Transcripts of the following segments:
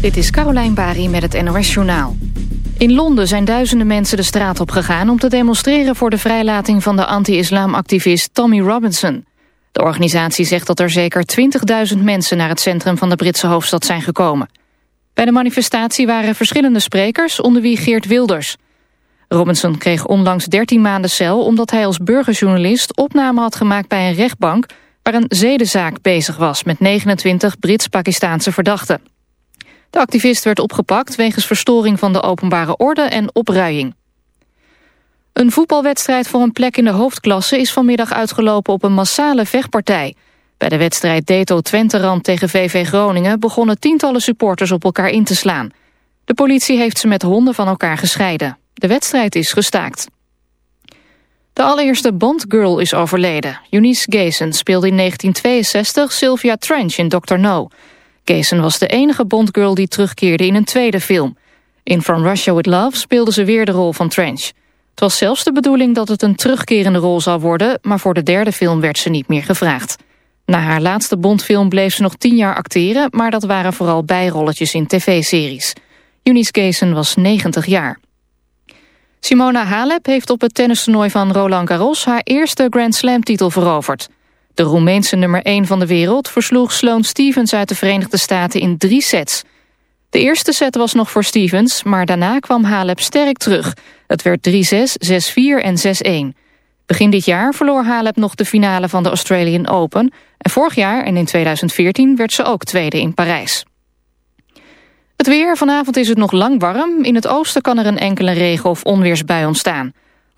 Dit is Carolijn Bari met het NOS Journaal. In Londen zijn duizenden mensen de straat op gegaan... om te demonstreren voor de vrijlating van de anti-islamactivist Tommy Robinson. De organisatie zegt dat er zeker 20.000 mensen... naar het centrum van de Britse hoofdstad zijn gekomen. Bij de manifestatie waren verschillende sprekers, onder wie Geert Wilders. Robinson kreeg onlangs 13 maanden cel... omdat hij als burgerjournalist opname had gemaakt bij een rechtbank... waar een zedenzaak bezig was met 29 Brits-Pakistaanse verdachten. De activist werd opgepakt wegens verstoring van de openbare orde en opruiing. Een voetbalwedstrijd voor een plek in de hoofdklasse is vanmiddag uitgelopen op een massale vechtpartij. Bij de wedstrijd Deto Twenterand tegen VV Groningen begonnen tientallen supporters op elkaar in te slaan. De politie heeft ze met honden van elkaar gescheiden. De wedstrijd is gestaakt. De allereerste Bond-girl is overleden. Eunice Gason speelde in 1962 Sylvia Trench in Dr. No. Gason was de enige Bondgirl die terugkeerde in een tweede film. In From Russia With Love speelde ze weer de rol van Trench. Het was zelfs de bedoeling dat het een terugkerende rol zou worden... maar voor de derde film werd ze niet meer gevraagd. Na haar laatste Bondfilm bleef ze nog tien jaar acteren... maar dat waren vooral bijrolletjes in tv-series. Eunice Gason was 90 jaar. Simona Halep heeft op het tennistoernooi van Roland Garros... haar eerste Grand Slam-titel veroverd... De Roemeense nummer 1 van de wereld versloeg Sloane Stevens uit de Verenigde Staten in drie sets. De eerste set was nog voor Stevens, maar daarna kwam Halep sterk terug. Het werd 3-6, 6-4 en 6-1. Begin dit jaar verloor Halep nog de finale van de Australian Open... en vorig jaar en in 2014 werd ze ook tweede in Parijs. Het weer, vanavond is het nog lang warm. In het oosten kan er een enkele regen- of onweersbui ontstaan.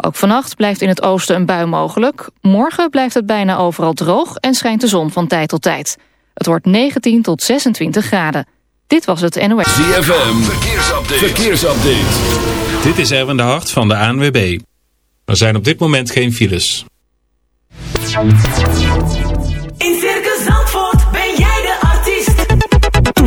Ook vannacht blijft in het oosten een bui mogelijk. Morgen blijft het bijna overal droog en schijnt de zon van tijd tot tijd. Het wordt 19 tot 26 graden. Dit was het NOS. ZFM, verkeersupdate. verkeersupdate. Dit is Erwin de Hart van de ANWB. Er zijn op dit moment geen files. In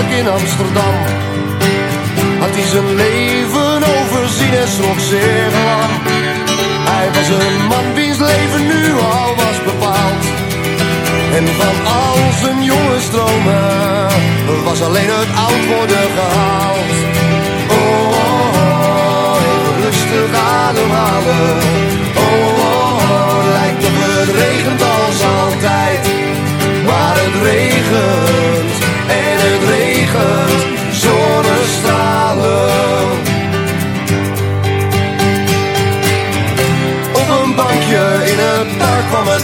in Amsterdam. Had hij zijn leven overzien en schrok zeer lang. Hij was een man wiens leven nu al was bepaald. En van al zijn jonge stromen was alleen het oud worden gehaald. Oh, oh, oh, rustig ademhalen.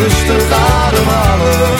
Rustig ademhalen.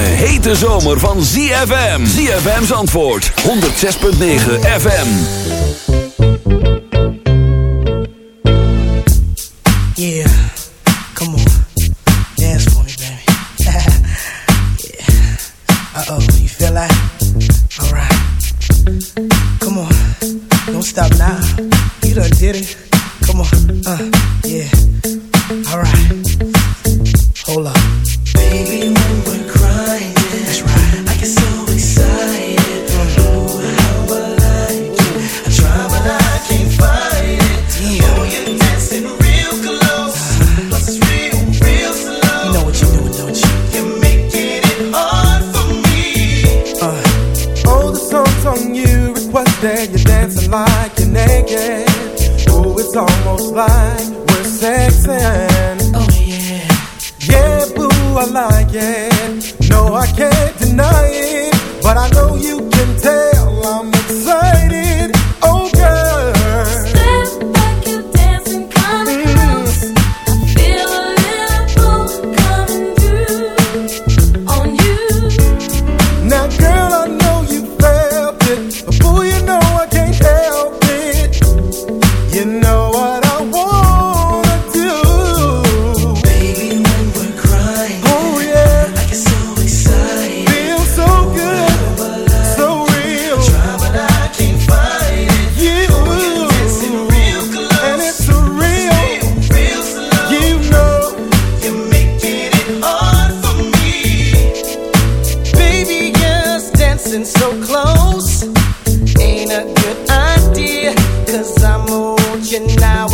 hete zomer van ZFM. ZFM's antwoord. 106.9 FM. Yeah. Come on. Dance for me, baby. yeah. Uh-oh. You feel like? Alright. Come on. Don't stop now. You done did it. you now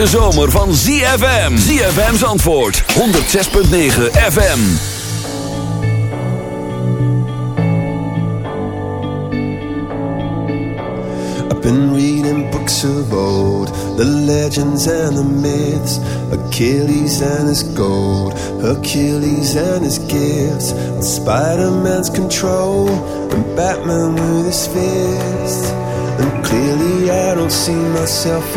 hete zomer van ZFM. ZFM's antwoord, 106.9 FM. I've been reading books of old, the legends and the myths, Achilles and his gold, Hercules and his gifts, Spider-Man's control, and Batman with his fist. And clearly I don't see myself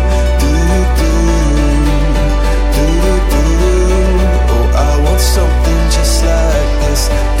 like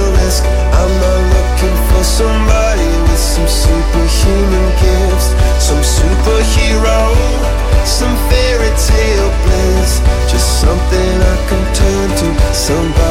somebody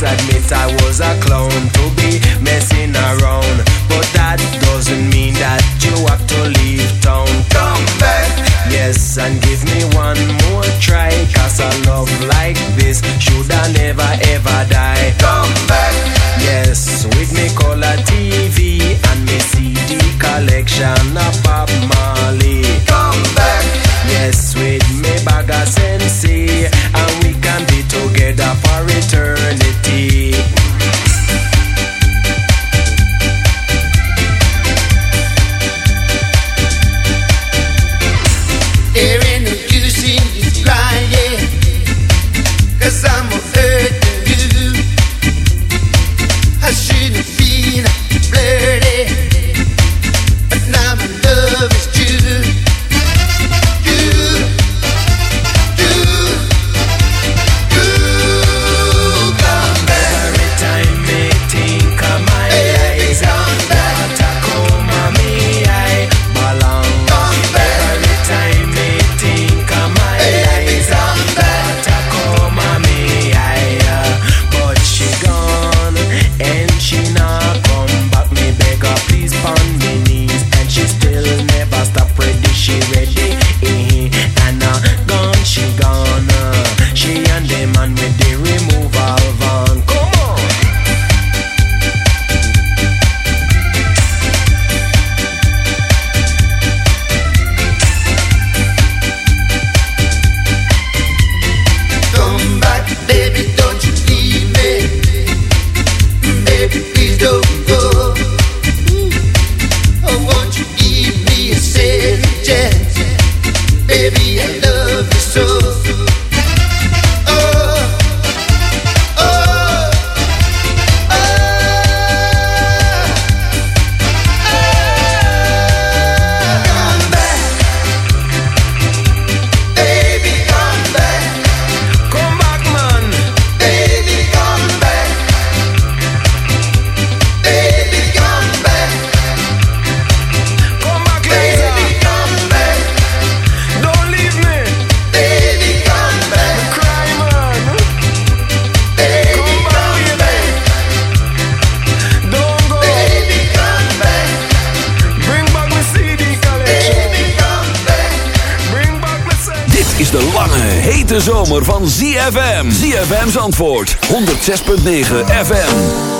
must admit I was a clown to be messing around. But that doesn't mean that you have to leave town. Come back, yes, and give me one more try. Cause I love like Zandvoort 106.9 FM.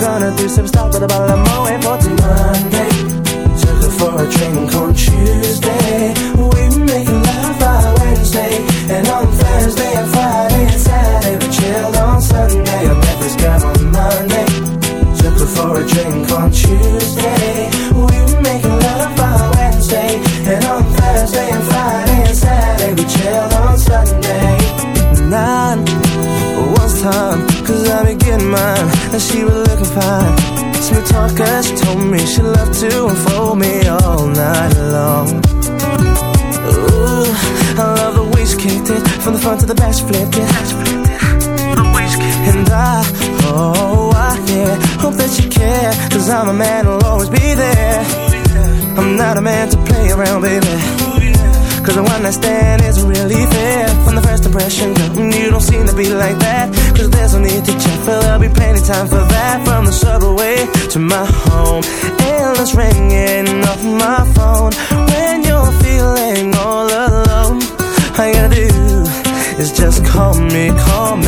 gonna do some stuff with a bottle of Moet 14. time for that from the subway to my home. Endless ringing off my phone. When you're feeling all alone, all you gotta do is just call me, call me.